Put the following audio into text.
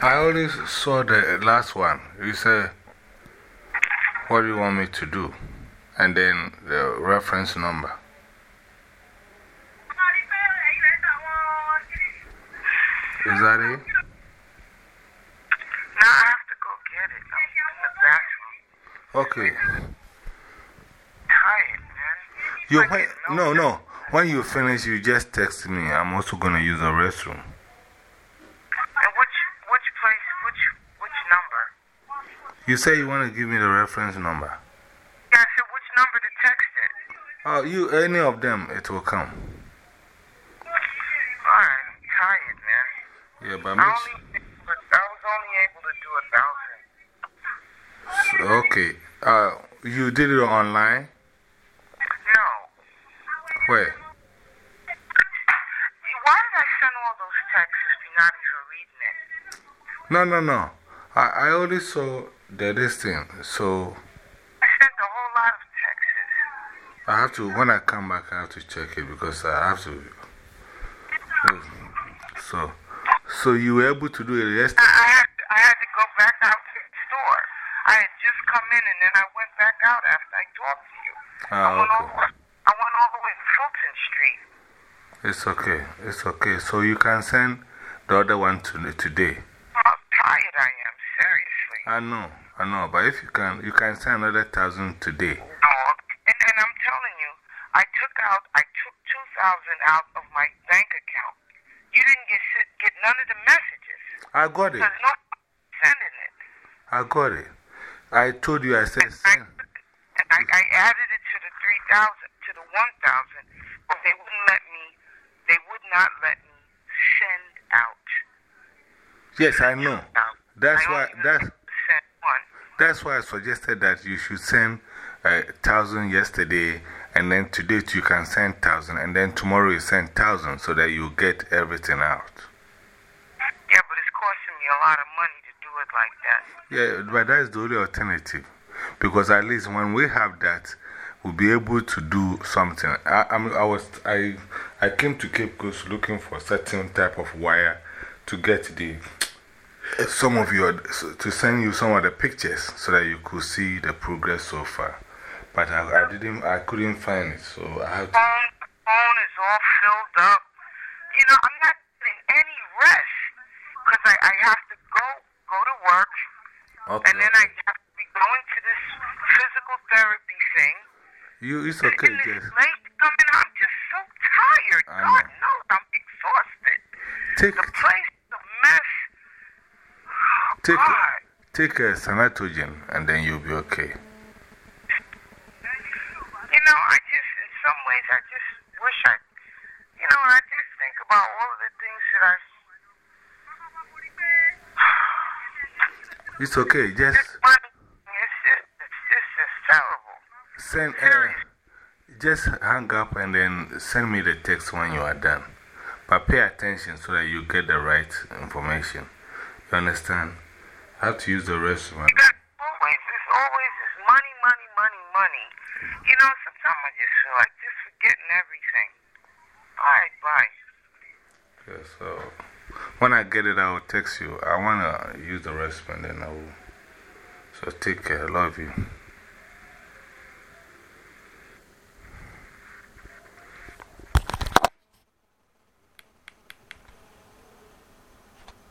I only saw the last one. You said, What do you want me to do? And then the reference number. Is that it? No, I have to go get it. I'm in the bathroom. Okay. Tired, man. You, when, no, no. When you finish, you just text me. I'm also going to use the restroom. And which, which place, which, which number? You say you want to give me the reference number. Yeah, I said which number to text it. Oh, you, any of them, it will come. Alright, I'm tired, man. Yeah, but I, only, but I was only able to do a thousand. sure. Okay. Uh, you did it online? No. Where? Why did I send all those texts if you're not even reading it? No, no, no. I, I only saw the this thing. So I sent a whole lot of texts. I have to, when I come back, I have to check it because I have to. So, so you were able to do it yesterday? I, had to, I had to go back out to the store. I had just come in and then I went back out after I talked to you. I, Ah, went okay. over, I went all the way to Fulton Street. It's okay. It's okay. So you can send the other one to, today. How tired I am, seriously. I know, I know. But if you can, you can send another thousand today. No, and, and I'm telling you, I took out, I took 2000 out of my bank account. You didn't get, get none of the messages. I got it. No sending it. I got it. I told you, I said, I, send. and I, I added it to the 3000, to the 1000, but they wouldn't let me, they would not let me send out. Yes, I know. That's I why, that's. That's why I suggested that you should send a thousand yesterday, and then today you can send thousand, and then tomorrow you send thousand so that you get everything out. Yeah, but it's costing me a lot of money to do it like that. Yeah, but that's the only alternative. Because at least when we have that, we'll be able to do something. I, I, mean, I, was, I, I came to Cape Coast looking for certain type of wire to get the, some of your, to send you some of the pictures so that you could see the progress so far. But I, I didn't, I couldn't find it, so I have to. phone, phone is all filled up. You know, I'm not getting any rest because I, I have to go go to work, Okay. and then I have to be going to this physical therapy thing. You, it's okay, and it's late coming. I'm just so tired. I God know. knows I'm exhausted. Take, The mess. Take, take a sanatogen and then you'll be okay. You know, I just, in some ways, I just wish I, you know, I just think about all of the things that I. It's okay, just. It's just, it's just, it's terrible. Send, uh, just hang up and then send me the text when you are done. But pay attention so that you get the right information. You understand? I have to use the restroom. Always, it's always this money, money, money, money. You know, sometimes I just feel like just forgetting everything. All right, bye. Yeah, so when I get it, I will text you. I want to use the restroom and then I will. So take care. I love you.